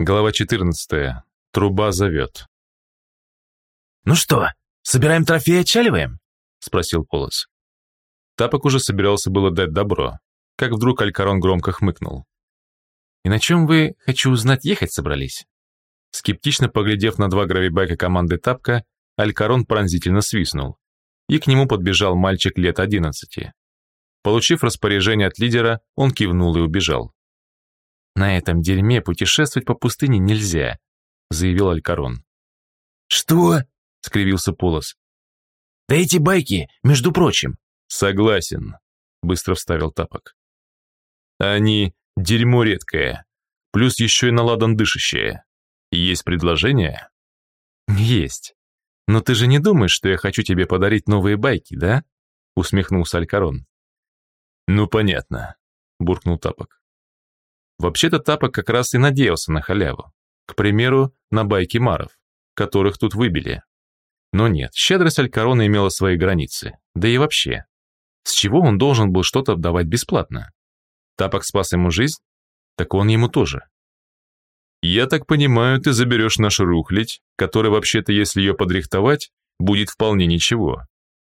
Глава 14. Труба зовет. «Ну что, собираем трофеи и отчаливаем?» — спросил Полос. Тапок уже собирался было дать добро, как вдруг Алькарон громко хмыкнул. «И на чем вы, хочу узнать, ехать собрались?» Скептично поглядев на два гравибайка команды Тапка, Алькарон пронзительно свистнул, и к нему подбежал мальчик лет одиннадцати. Получив распоряжение от лидера, он кивнул и убежал. «На этом дерьме путешествовать по пустыне нельзя», — заявил Алькарон. «Что?» — скривился Полос. «Да эти байки, между прочим». «Согласен», — быстро вставил Тапок. «Они дерьмо редкое, плюс еще и наладан дышащее. Есть предложение?» «Есть. Но ты же не думаешь, что я хочу тебе подарить новые байки, да?» — усмехнулся Алькарон. «Ну, понятно», — буркнул Тапок. Вообще-то Тапок как раз и надеялся на халяву. К примеру, на байки Маров, которых тут выбили. Но нет, щедрость Алькарона имела свои границы. Да и вообще. С чего он должен был что-то давать бесплатно? Тапок спас ему жизнь? Так он ему тоже. «Я так понимаю, ты заберешь нашу рухлядь, которая вообще-то, если ее подрихтовать, будет вполне ничего.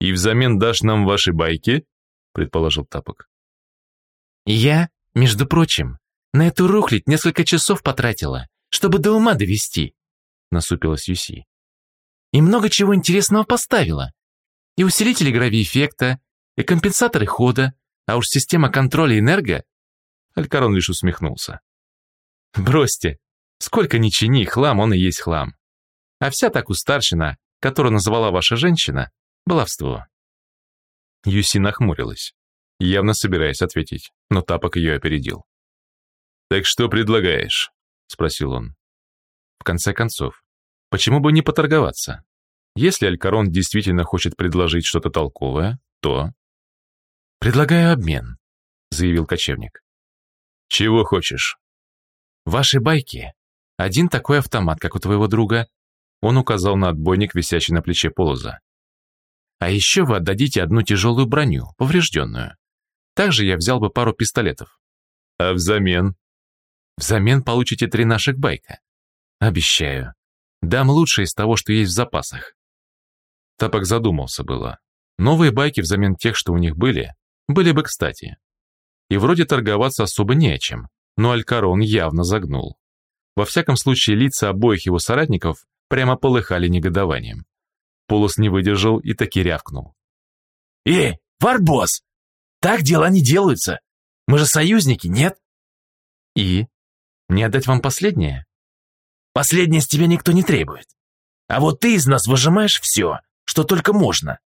И взамен дашь нам ваши байки?» предположил Тапок. «Я, между прочим, на эту рухлядь несколько часов потратила, чтобы до ума довести», насупилась Юси. «И много чего интересного поставила. И усилители гравиэффекта, и компенсаторы хода, а уж система контроля энерго...» Алькарон лишь усмехнулся. «Бросьте, сколько ни чини, хлам он и есть хлам. А вся так старшина, которую назвала ваша женщина, баловство. Юси нахмурилась, явно собираясь ответить, но Тапок ее опередил. «Так что предлагаешь?» – спросил он. В конце концов, почему бы не поторговаться? Если Алькарон действительно хочет предложить что-то толковое, то... «Предлагаю обмен», — заявил кочевник. «Чего хочешь?» «Ваши байки. Один такой автомат, как у твоего друга». Он указал на отбойник, висящий на плече Полоза. А еще вы отдадите одну тяжелую броню, поврежденную. Также я взял бы пару пистолетов. А взамен? Взамен получите три наших байка. Обещаю. Дам лучшее из того, что есть в запасах. Тапок задумался было. Новые байки взамен тех, что у них были, были бы кстати. И вроде торговаться особо не о чем, но Алькарон явно загнул. Во всяком случае, лица обоих его соратников прямо полыхали негодованием. Полос не выдержал и таки рявкнул. «Эй, Варбос! Так дела не делаются! Мы же союзники, нет?» «И? Не отдать вам последнее?» «Последнее с тебя никто не требует. А вот ты из нас выжимаешь все, что только можно.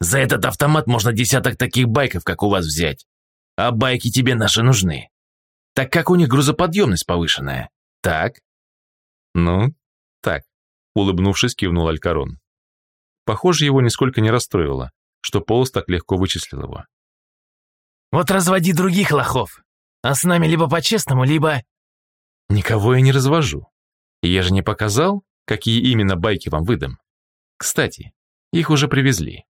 За этот автомат можно десяток таких байков, как у вас, взять. А байки тебе наши нужны. Так как у них грузоподъемность повышенная. Так?» «Ну, так», — улыбнувшись, кивнул Алькарон. Похоже, его нисколько не расстроило, что Полос так легко вычислил его. «Вот разводи других лохов, а с нами либо по-честному, либо...» «Никого я не развожу. Я же не показал, какие именно байки вам выдам. Кстати, их уже привезли».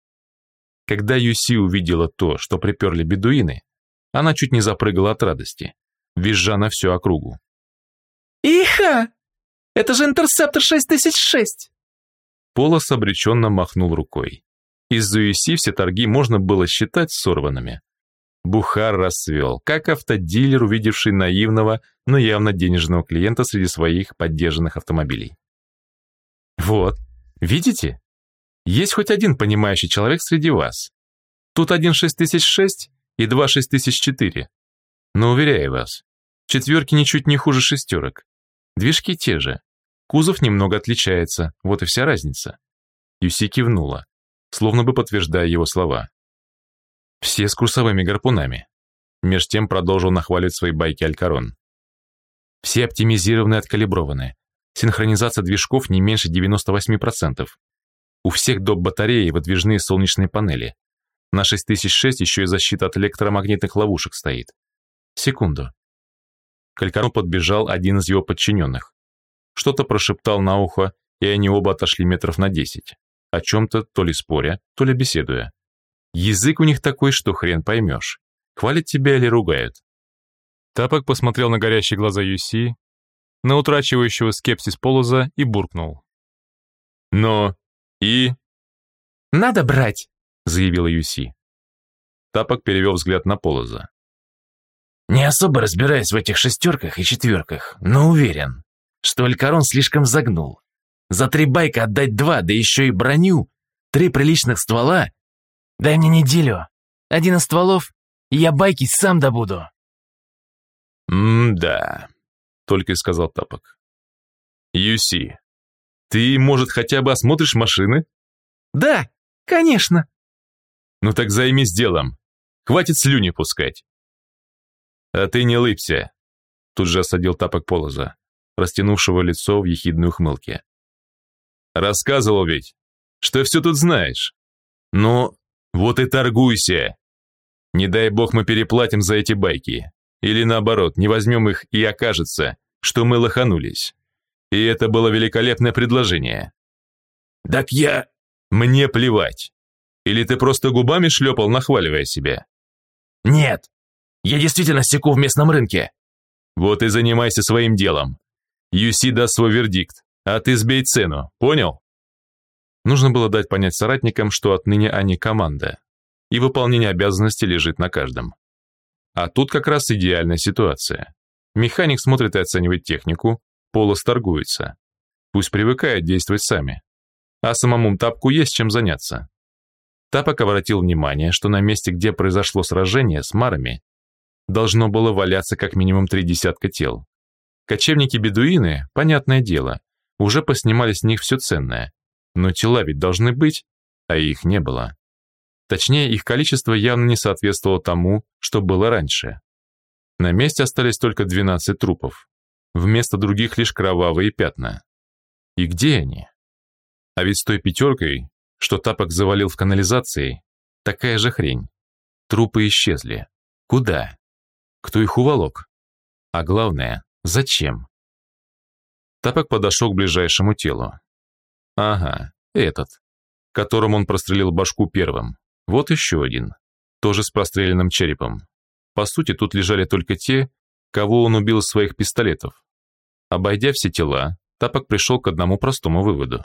Когда Юси увидела то, что приперли бедуины, она чуть не запрыгала от радости, визжа на всю округу. «Иха! Это же Интерсептор 6006!» Полос обреченно махнул рукой. Из-за ЮСИ все торги можно было считать сорванными. Бухар расцвел, как автодилер, увидевший наивного, но явно денежного клиента среди своих поддержанных автомобилей. «Вот, видите? Есть хоть один понимающий человек среди вас. Тут один 6006 и два 6004. Но уверяю вас, четверки ничуть не хуже шестерок. Движки те же, Кузов немного отличается, вот и вся разница. Юси кивнула, словно бы подтверждая его слова. Все с курсовыми гарпунами. Меж тем продолжил нахваливать свои байки Алькарон. Все оптимизированы и откалиброваны. Синхронизация движков не меньше 98%. У всех доп. батареи выдвижные солнечные панели. На 6006 еще и защита от электромагнитных ловушек стоит. Секунду. К Алькарону подбежал один из его подчиненных что-то прошептал на ухо, и они оба отошли метров на десять, о чем-то то ли споря, то ли беседуя. Язык у них такой, что хрен поймешь, хвалят тебя или ругают. Тапок посмотрел на горящие глаза Юси, на утрачивающего скепсис Полоза и буркнул. «Но и...» «Надо брать», — заявила Юси. Тапок перевел взгляд на Полоза. «Не особо разбираюсь в этих шестерках и четверках, но уверен, что Алькарон слишком загнул. За три байка отдать два, да еще и броню, три приличных ствола. Дай мне неделю. Один из стволов, и я байки сам добуду». «М-да», — только и сказал Тапок. «Юси, ты, может, хотя бы осмотришь машины?» «Да, конечно». «Ну так займись делом. Хватит слюни пускать». «А ты не лыбся», — тут же осадил Тапок Полоза, растянувшего лицо в ехидной ухмылке. «Рассказывал ведь, что все тут знаешь. Ну, вот и торгуйся. Не дай бог мы переплатим за эти байки. Или наоборот, не возьмем их и окажется, что мы лоханулись. И это было великолепное предложение. Так я... Мне плевать. Или ты просто губами шлепал, нахваливая себя? Нет, я действительно секу в местном рынке. Вот и занимайся своим делом. Юси даст свой вердикт, а ты сбей цену, понял? Нужно было дать понять соратникам, что отныне они команда, и выполнение обязанностей лежит на каждом. А тут как раз идеальная ситуация. Механик смотрит и оценивает технику, Полос торгуется. Пусть привыкают действовать сами. А самому Тапку есть чем заняться. Тапок обратил внимание, что на месте, где произошло сражение с марами, должно было валяться как минимум три десятка тел. Кочевники-бедуины, понятное дело, уже поснимали с них все ценное, но тела ведь должны быть, а их не было. Точнее, их количество явно не соответствовало тому, что было раньше. На месте остались только 12 трупов. Вместо других лишь кровавые пятна. И где они? А ведь с той пятеркой, что тапок завалил в канализации, такая же хрень. Трупы исчезли. Куда? Кто их уволок? А главное, зачем? Тапок подошел к ближайшему телу. Ага, этот, которым он прострелил башку первым. Вот еще один, тоже с простреленным черепом. По сути, тут лежали только те, кого он убил из своих пистолетов. Обойдя все тела, Тапок пришел к одному простому выводу.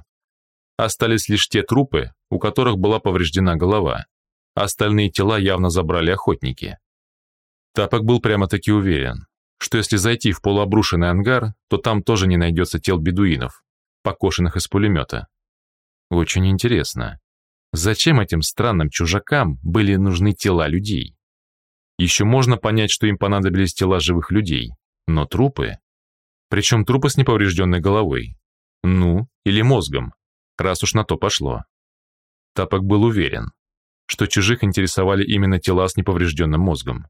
Остались лишь те трупы, у которых была повреждена голова. Остальные тела явно забрали охотники. Тапок был прямо-таки уверен, что если зайти в полуобрушенный ангар, то там тоже не найдется тел бедуинов, покошенных из пулемета. Очень интересно. Зачем этим странным чужакам были нужны тела людей? Еще можно понять, что им понадобились тела живых людей, но трупы... Причем трупы с неповрежденной головой. Ну, или мозгом, раз уж на то пошло. Тапок был уверен, что чужих интересовали именно тела с неповрежденным мозгом.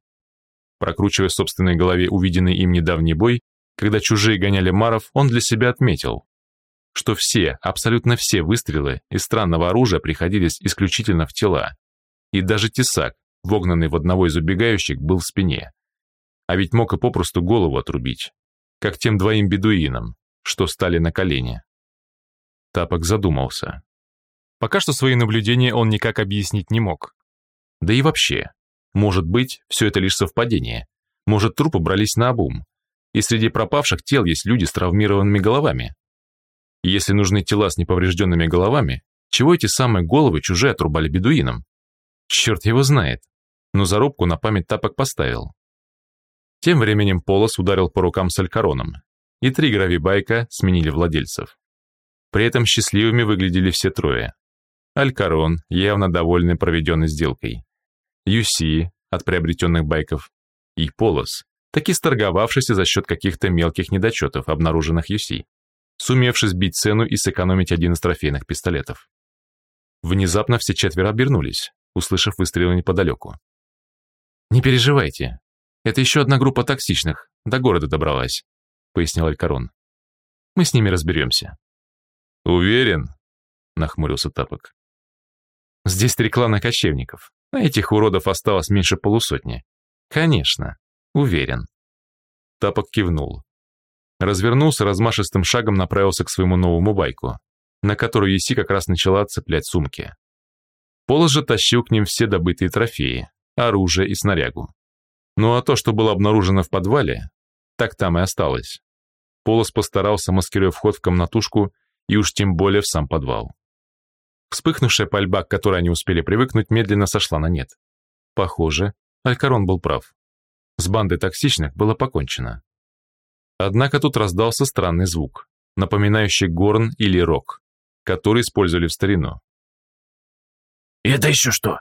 Прокручивая в собственной голове увиденный им недавний бой, когда чужие гоняли маров, он для себя отметил, что все, абсолютно все выстрелы из странного оружия приходились исключительно в тела. И даже тесак, вогнанный в одного из убегающих, был в спине. А ведь мог и попросту голову отрубить, как тем двоим бедуинам, что стали на колени. Тапок задумался. Пока что свои наблюдения он никак объяснить не мог. Да и вообще, может быть, все это лишь совпадение. Может, трупы брались на обум, и среди пропавших тел есть люди с травмированными головами. Если нужны тела с неповрежденными головами, чего эти самые головы чужие отрубали бедуинам? Черт его знает. Но зарубку на память тапок поставил. Тем временем Полос ударил по рукам с алькароном, и три гравибайка сменили владельцев. При этом счастливыми выглядели все трое. Алькарон, явно довольный проведенной сделкой. Юси от приобретенных байков. И Полос, таки сторговавшийся за счет каких-то мелких недочетов, обнаруженных Юси сумевший сбить цену и сэкономить один из трофейных пистолетов. Внезапно все четверо обернулись, услышав выстрелы неподалеку. «Не переживайте, это еще одна группа токсичных, до города добралась», — пояснил Алькарон. «Мы с ними разберемся». «Уверен?» — нахмурился Тапок. «Здесь три клана кочевников. А этих уродов осталось меньше полусотни. Конечно, уверен». Тапок кивнул, развернулся, размашистым шагом направился к своему новому байку, на которую Еси как раз начала цеплять сумки. Полос же тащил к ним все добытые трофеи, оружие и снарягу. Ну а то, что было обнаружено в подвале, так там и осталось. Полос постарался, маскируя вход в комнатушку и уж тем более в сам подвал. Вспыхнувшая пальба, к которой они успели привыкнуть, медленно сошла на нет. Похоже, Алькарон был прав. С бандой токсичных было покончено. Однако тут раздался странный звук, напоминающий горн или рок, который использовали в старину. «Это еще что?»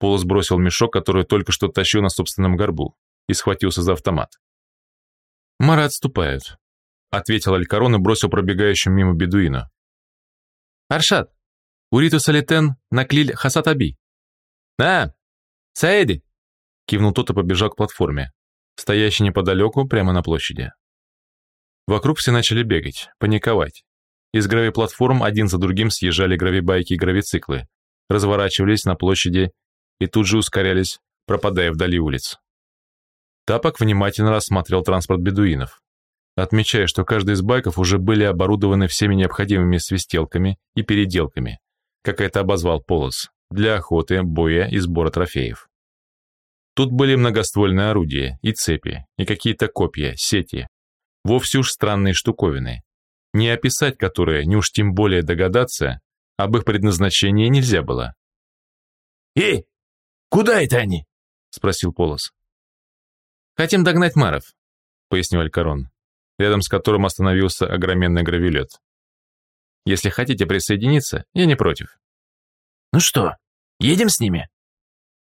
Пол сбросил мешок, который только что тащил на собственном горбу, и схватился за автомат. «Мары отступают», — ответил Алькарон и бросил пробегающим мимо бедуина. «Аршат, уриту салитен наклиль хасатаби». «А, Саэди!» — кивнул тот и побежал к платформе, стоящей неподалеку, прямо на площади. Вокруг все начали бегать, паниковать. Из гравиплатформ один за другим съезжали гравибайки и гравициклы, разворачивались на площади и тут же ускорялись, пропадая вдали улиц. Тапок внимательно рассмотрел транспорт бедуинов, отмечая, что каждый из байков уже были оборудованы всеми необходимыми свистелками и переделками, как это обозвал Полос, для охоты, боя и сбора трофеев. Тут были многоствольные орудия, и цепи, и какие-то копья, сети. Вовсе уж странные штуковины, не описать которые, не уж тем более догадаться, об их предназначении нельзя было. «Эй, куда это они?» — спросил Полос. «Хотим догнать Маров», — пояснил Алькарон, рядом с которым остановился огроменный гравилет. «Если хотите присоединиться, я не против». «Ну что, едем с ними?»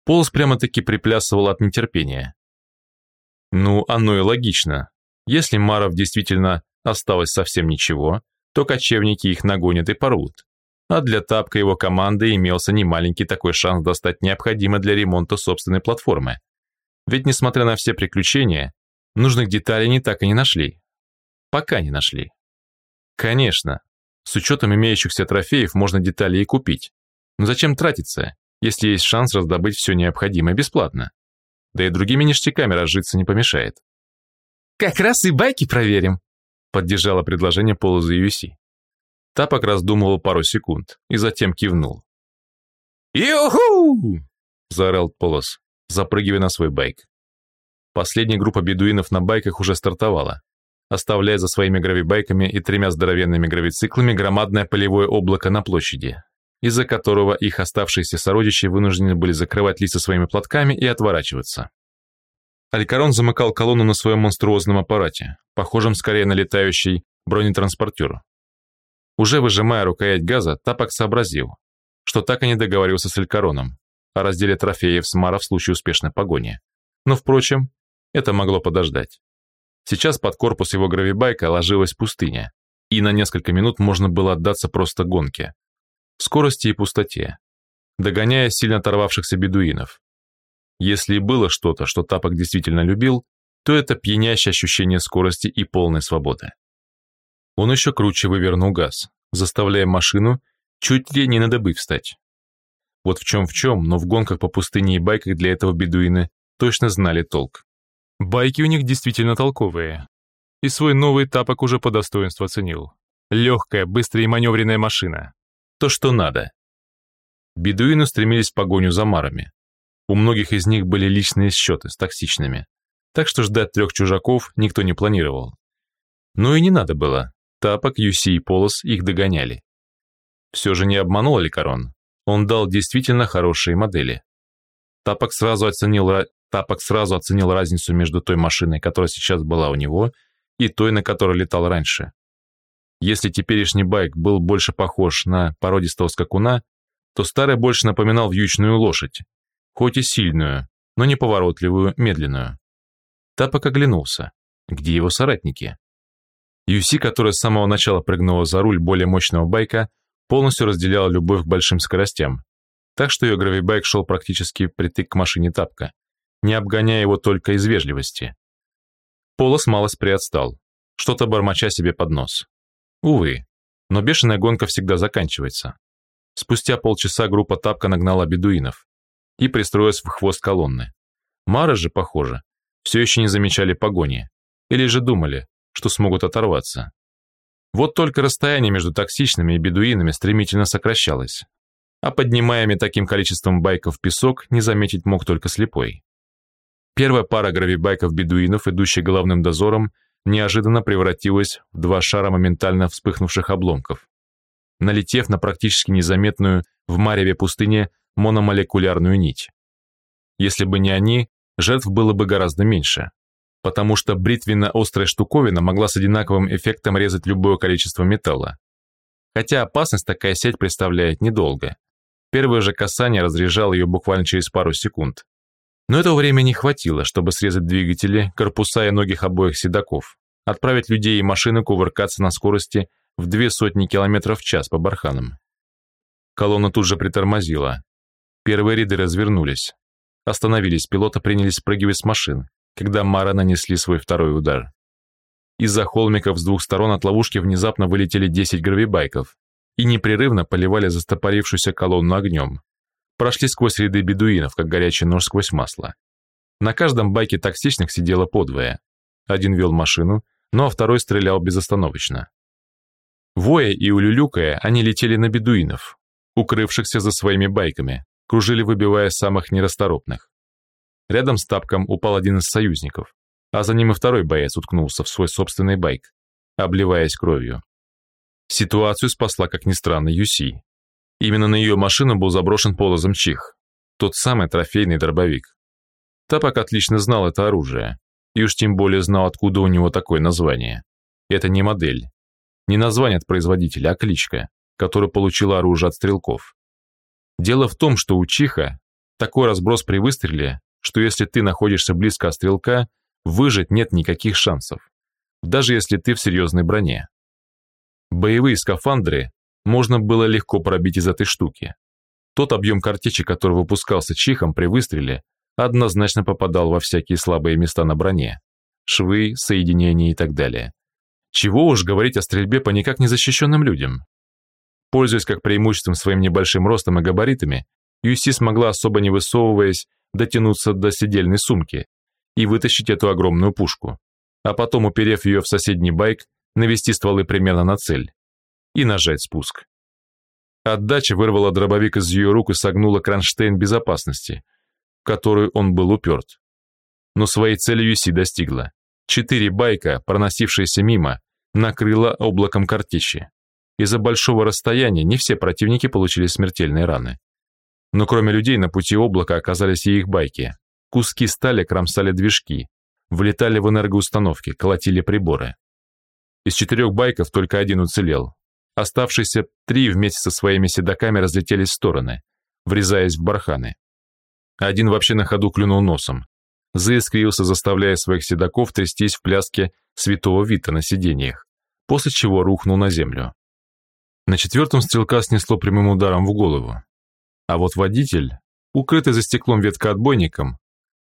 Полос прямо-таки приплясывал от нетерпения. Ну, оно и логично. Если Маров действительно осталось совсем ничего, то кочевники их нагонят и порвут. А для Тапка его команды имелся немаленький такой шанс достать необходимое для ремонта собственной платформы. Ведь, несмотря на все приключения, нужных деталей не так и не нашли. Пока не нашли. Конечно, с учетом имеющихся трофеев можно детали и купить. Но зачем тратиться, если есть шанс раздобыть все необходимое бесплатно? Да и другими ништяками разжиться не помешает. «Как раз и байки проверим», — поддержала предложение Полоза Юси. Тапок раздумывал пару секунд и затем кивнул. «Юху!» – заорал Полос, запрыгивая на свой байк. Последняя группа бедуинов на байках уже стартовала, оставляя за своими гравибайками и тремя здоровенными гравициклами громадное полевое облако на площади, из-за которого их оставшиеся сородичи вынуждены были закрывать лица своими платками и отворачиваться. Алькарон замыкал колонну на своем монструозном аппарате, похожем скорее на летающий бронетранспортер, уже выжимая рукоять газа, Тапок сообразил, что так и не договорился с Элькароном о разделе трофеев с Мара в случае успешной погони. Но, впрочем, это могло подождать. Сейчас под корпус его гравибайка ложилась пустыня, и на несколько минут можно было отдаться просто гонке, скорости и пустоте, догоняя сильно оторвавшихся бедуинов. Если и было что-то, что Тапок действительно любил, то это пьянящее ощущение скорости и полной свободы. Он еще круче вывернул газ, заставляя машину чуть ли не на добы встать. Вот в чем в чем, но в гонках по пустыне и байках для этого бедуины точно знали толк. Байки у них действительно толковые. И свой новый тапок уже по достоинству оценил. Легкая, быстрая и маневренная машина. То, что надо. Бедуины стремились в погоню за марами. У многих из них были личные счеты с токсичными. Так что ждать трех чужаков никто не планировал. Но и не надо было. Тапок, Юси и Полос их догоняли. Все же не обманул Аликарон. Он дал действительно хорошие модели. Тапок сразу оценил, Тапок сразу оценил разницу между той машиной, которая сейчас была у него, и той, на которой летал раньше. Если теперешний байк был больше похож на породистого скакуна, то старый больше напоминал вьючную лошадь, хоть и сильную, но неповоротливую, медленную. Тапок оглянулся. Где его соратники? Юси, которая с самого начала прыгнула за руль более мощного байка, полностью разделяла любовь к большим скоростям. Так что ее гравибайк шел практически притык к машине тапка, не обгоняя его только из вежливости. Полос малость приотстал, что-то бормоча себе под нос. Увы, но бешеная гонка всегда заканчивается. Спустя полчаса группа тапка нагнала бедуинов и пристроилась в хвост колонны. Мары же, похоже, все еще не замечали погони, или же думали, что смогут оторваться. Вот только расстояние между токсичными и бедуинами стремительно сокращалось, а поднимаемый таким количеством байков песок не заметить мог только слепой. Первая пара гравибайков бедуинов, идущая головным дозором, неожиданно превратилась в два шара моментально вспыхнувших обломков. Налетев на практически незаметную в мареве пустыне мономолекулярную нить. Если бы не они, жертв было бы гораздо меньше, потому что бритвенно-острая штуковина могла с одинаковым эффектом резать любое количество металла. Хотя опасность такая сеть представляет недолго. Первое же касание разряжало ее буквально через пару секунд. Но этого времени хватило, чтобы срезать двигатели, корпуса и ноги обоих седаков, отправить людей и машины кувыркаться на скорости в две сотни километров в час по барханам. Колонна тут же притормозила. Первые ряды развернулись. Остановились, пилоты принялись спрыгивать с машин, когда Мара нанесли свой второй удар. Из-за холмиков с двух сторон от ловушки внезапно вылетели 10 гравибайков и непрерывно поливали застопорившуюся колонну огнем. Прошли сквозь ряды бедуинов, как горячий нож сквозь масло. На каждом байке токсичных сидело подвое. Один вел машину, ну а второй стрелял безостановочно. Воя и улюлюкая, они летели на бедуинов, укрывшихся за своими байками, кружили, выбивая самых нерасторопных. Рядом с тапком упал один из союзников, а за ним и второй боец уткнулся в свой собственный байк, обливаясь кровью. Ситуацию спасла, как ни странно, Юси. Именно на ее машину был заброшен полозом чих, тот самый трофейный дробовик. Тапок отлично знал это оружие, и уж тем более знал, откуда у него такое название. Это не модель, не название от производителя, а кличка, которую получила оружие от стрелков. Дело в том, что у Чиха такой разброс при выстреле, что если ты находишься близко от стрелка, выжить нет никаких шансов, даже если ты в серьезной броне. Боевые скафандры можно было легко пробить из этой штуки. Тот объем картечи, который выпускался Чихом при выстреле, однозначно попадал во всякие слабые места на броне, швы, соединения и так далее. Чего уж говорить о стрельбе по никак не защищенным людям. Пользуясь как преимуществом своим небольшим ростом и габаритами, Юси смогла, особо не высовываясь, дотянуться до сидельной сумки и вытащить эту огромную пушку, а потом, уперев ее в соседний байк, навести стволы примерно на цель и нажать спуск. Отдача вырвала дробовик из ее рук и согнула кронштейн безопасности, в которую он был уперт. Но своей цели Юси достигла. Четыре байка, проносившиеся мимо, накрыло облаком картечи. Из-за большого расстояния не все противники получили смертельные раны. Но кроме людей на пути облака оказались и их байки. Куски стали кромсали движки, влетали в энергоустановки, колотили приборы. Из четырех байков только один уцелел. Оставшиеся три вместе со своими седаками разлетелись в стороны, врезаясь в барханы. Один вообще на ходу клюнул носом. Заискрился, заставляя своих седаков трястись в пляске святого Вита на сиденьях, после чего рухнул на землю. На четвертом стрелка снесло прямым ударом в голову. А вот водитель, укрытый за стеклом веткоотбойником,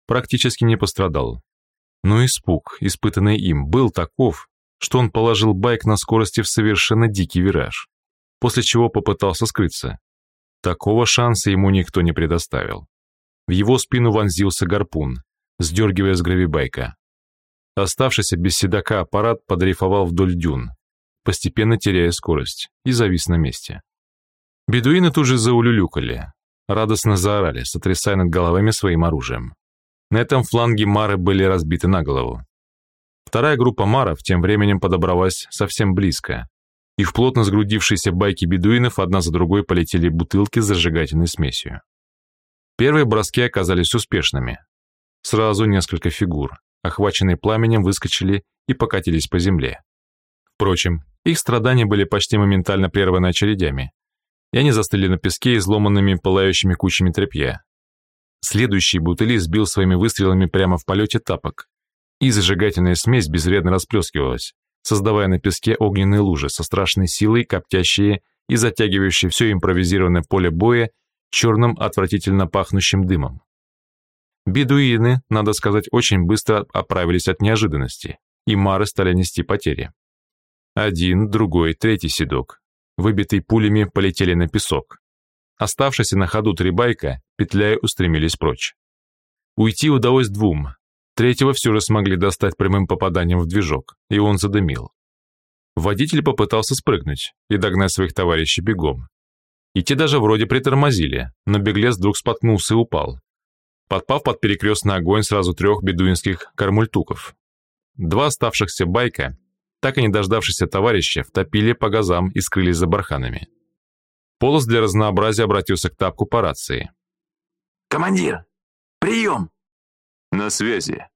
практически не пострадал. Но испуг, испытанный им, был таков, что он положил байк на скорости в совершенно дикий вираж, после чего попытался скрыться. Такого шанса ему никто не предоставил. В его спину вонзился гарпун, сдергивая с гравибайка. Оставшийся без седока аппарат подрейфовал вдоль дюн, постепенно теряя скорость, и завис на месте. Бедуины тут же заулюлюкали, радостно заорали, сотрясая над головами своим оружием. На этом фланге мары были разбиты на голову. Вторая группа маров тем временем подобралась совсем близко, и в плотно сгрудившиеся байки бедуинов одна за другой полетели бутылки с зажигательной смесью. Первые броски оказались успешными. Сразу несколько фигур, охваченные пламенем, выскочили и покатились по земле. Впрочем, их страдания были почти моментально прерваны очередями, и они застыли на песке изломанными пылающими кучами тряпья. Следующий бутыли сбил своими выстрелами прямо в полете тапок, и зажигательная смесь безвредно расплескивалась, создавая на песке огненные лужи со страшной силой, коптящие и затягивающие все импровизированное поле боя черным отвратительно пахнущим дымом. Бедуины, надо сказать, очень быстро оправились от неожиданности, и мары стали нести потери. Один, другой, третий седок, выбитый пулями, полетели на песок. Оставшиеся на ходу три байка, петляя, устремились прочь. Уйти удалось двум. Третьего все же смогли достать прямым попаданием в движок, и он задымил. Водитель попытался спрыгнуть и догнать своих товарищей бегом. И те даже вроде притормозили, но беглец вдруг споткнулся и упал, подпав под перекрестный огонь сразу трех бедуинских кармультуков. два оставшихся байка, так и не дождавшихся товарища, втопили по газам и скрылись за барханами. Полос для разнообразия обратился к тапку по рации. «Командир, прием!» «На связи».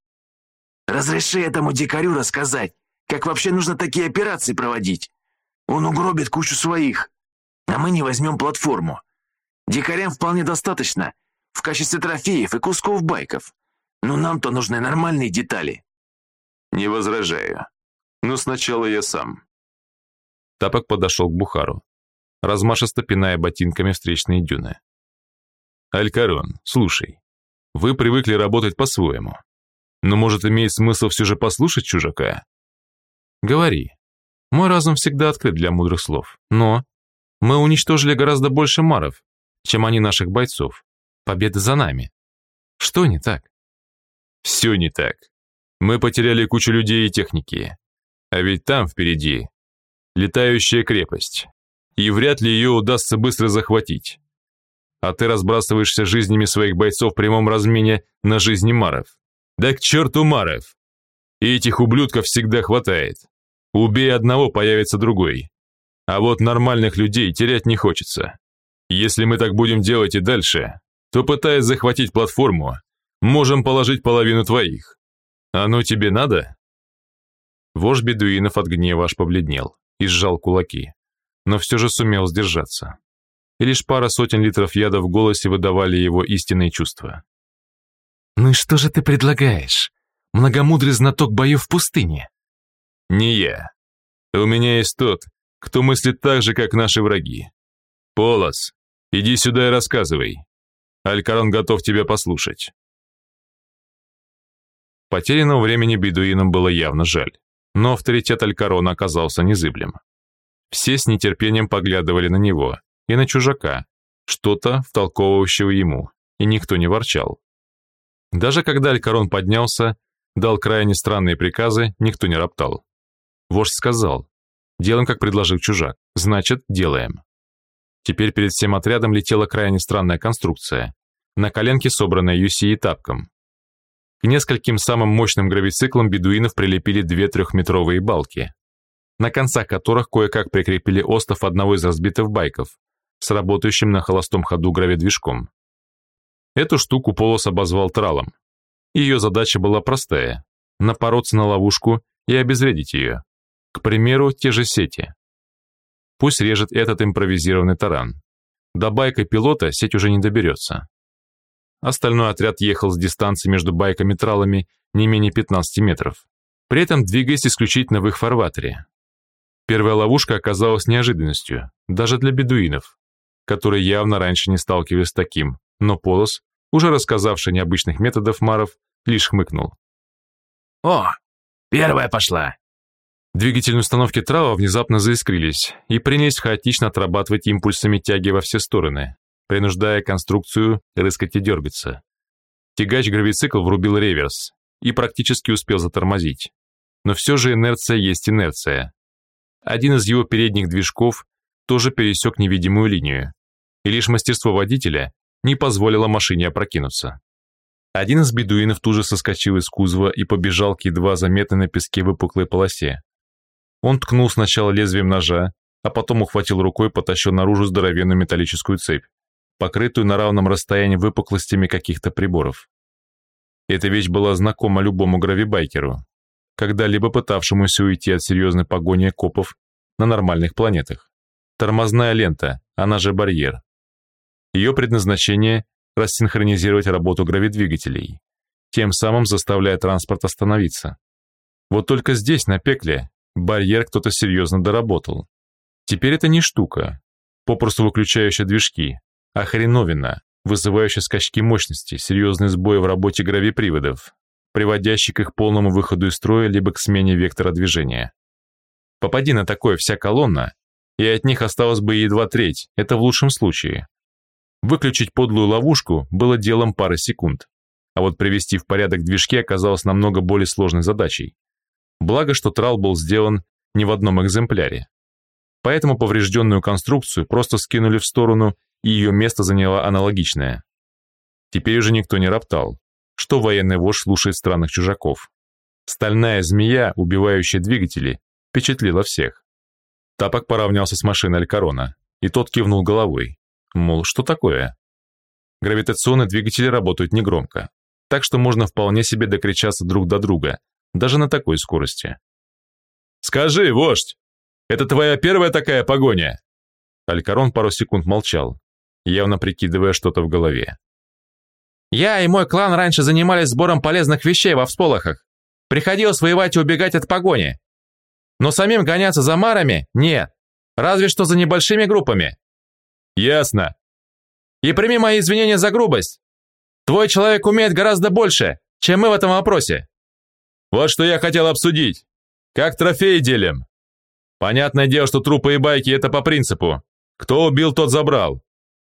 «Разреши этому дикарю рассказать, как вообще нужно такие операции проводить. Он угробит кучу своих, а мы не возьмем платформу. Дикарям вполне достаточно в качестве трофеев и кусков байков. Но нам-то нужны нормальные детали». «Не возражаю. Но сначала я сам». Тапок подошел к Бухару, размашисто пиная ботинками встречные дюны. «Алькарон, слушай, вы привыкли работать по-своему. Но может имеет смысл все же послушать чужака?» «Говори. Мой разум всегда открыт для мудрых слов. Но мы уничтожили гораздо больше маров, чем они наших бойцов. Победа за нами. Что не так?» «Все не так. Мы потеряли кучу людей и техники. А ведь там впереди летающая крепость. И вряд ли ее удастся быстро захватить. А ты разбрасываешься жизнями своих бойцов в прямом размене на жизни маров. Да к черту маров! И этих ублюдков всегда хватает. Убей одного, появится другой. А вот нормальных людей терять не хочется. Если мы так будем делать и дальше, то, пытаясь захватить платформу, можем положить половину твоих. Оно тебе надо?» Вождь бедуинов от гнева аж побледнел и сжал кулаки, но все же сумел сдержаться. И лишь пара сотен литров яда в голосе выдавали его истинные чувства. «Ну и что же ты предлагаешь? Многомудрый знаток боев в пустыне?» «Не я. У меня есть тот, кто мыслит так же, как наши враги. Полос, иди сюда и рассказывай. Алькарон готов тебя послушать». Потерянного времени бедуинам было явно жаль, но авторитет Алькарона оказался незыблем. Все с нетерпением поглядывали на него и на чужака, что-то втолковывающего ему, и никто не ворчал. Даже когда Алькарон поднялся, дал крайне странные приказы, никто не роптал. Вождь сказал, делаем, как предложил чужак, значит, делаем. Теперь перед всем отрядом летела крайне странная конструкция, на коленке собранная Юси и тапком, к нескольким самым мощным гравициклам бедуинов прилепили две трехметровые балки, на концах которых кое-как прикрепили остов одного из разбитых байков с работающим на холостом ходу гравидвижком. Эту штуку Полос обозвал тралом. Ее задача была простая – напороться на ловушку и обезвредить ее. К примеру, те же сети. Пусть режет этот импровизированный таран. До байка пилота сеть уже не доберется. Остальной отряд ехал с дистанции между байками и тралами не менее 15 метров, при этом двигаясь исключительно в их фарватере. Первая ловушка оказалась неожиданностью, даже для бедуинов, которые явно раньше не сталкивались с таким, но Полос, уже рассказавший необычных методов маров, лишь хмыкнул. «О, первая пошла!» Двигательные установки трава внезапно заискрились и принялись хаотично отрабатывать импульсами тяги во все стороны, принуждая конструкцию рыскать и дергаться. Тягач-гравицикл врубил реверс и практически успел затормозить. Но все же инерция есть инерция. Один из его передних движков тоже пересек невидимую линию, и лишь мастерство водителя не позволило машине опрокинуться. Один из бедуинов тут же соскочил из кузова и побежал к едва заметной на песке выпуклой полосе. Он ткнул сначала лезвием ножа, а потом ухватил рукой потащил наружу здоровенную металлическую цепь покрытую на равном расстоянии выпуклостями каких-то приборов. Эта вещь была знакома любому гравибайкеру, когда-либо пытавшемуся уйти от серьезной погони копов на нормальных планетах. Тормозная лента, она же барьер. Ее предназначение – рассинхронизировать работу гравидвигателей, тем самым заставляя транспорт остановиться. Вот только здесь, на пекле, барьер кто-то серьезно доработал. Теперь это не штука, попросту выключающая движки, а хреновина, вызывающая скачки мощности, серьезные сбои в работе гравиприводов, приводящие к их полному выходу из строя либо к смене вектора движения. Попади на такое вся колонна, и от них осталось бы едва треть, это в лучшем случае. Выключить подлую ловушку было делом пары секунд, а вот привести в порядок движки оказалось намного более сложной задачей. Благо, что трал был сделан не в одном экземпляре. Поэтому поврежденную конструкцию просто скинули в сторону и ее место заняла аналогичная. Теперь уже никто не роптал, что военный вождь слушает странных чужаков. Стальная змея, убивающая двигатели, впечатлила всех. Тапок поравнялся с машиной Алькарона, и тот кивнул головой. Мол, что такое? Гравитационные двигатели работают негромко, так что можно вполне себе докричаться друг до друга, даже на такой скорости. «Скажи, вождь, это твоя первая такая погоня?» Алькарон пару секунд молчал, явно прикидывая что-то в голове. «Я и мой клан раньше занимались сбором полезных вещей во всполохах. Приходилось воевать и убегать от погони. Но самим гоняться за марами – нет. Разве что за небольшими группами». «Ясно. И прими мои извинения за грубость. Твой человек умеет гораздо больше, чем мы в этом вопросе». «Вот что я хотел обсудить. Как трофеи делим?» «Понятное дело, что трупы и байки – это по принципу. Кто убил, тот забрал.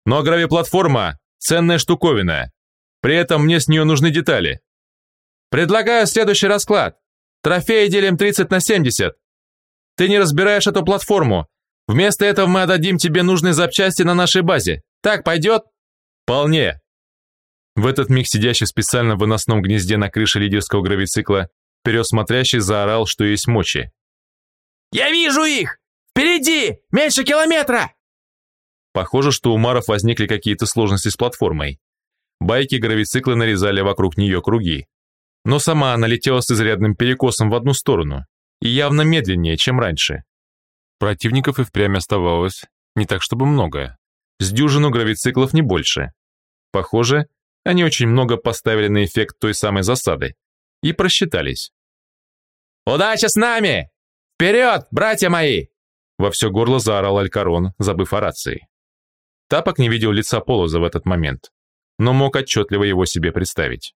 Но гравиплатформа – ценная штуковина. При этом мне с нее нужны детали. Предлагаю следующий расклад. Трофеи делим 30 на 70. Ты не разбираешь эту платформу. Вместо этого мы отдадим тебе нужные запчасти на нашей базе. Так пойдет? Вполне. В этот миг сидящий в специально выносном гнезде на крыше лидерского гравицикла вперед заорал, что есть мочи. «Я вижу их! Впереди! Меньше километра!» Похоже, что у Маров возникли какие-то сложности с платформой. Байки гравициклы нарезали вокруг нее круги. Но сама она летела с изрядным перекосом в одну сторону и явно медленнее, чем раньше. Противников и впрямь оставалось не так чтобы много. С дюжину гравициклов не больше. Похоже, они очень много поставили на эффект той самой засады и просчитались. «Удача с нами! Вперед, братья мои!» Во все горло заорал Алькарон, забыв о рации. Тапок не видел лица Полоза в этот момент, но мог отчетливо его себе представить.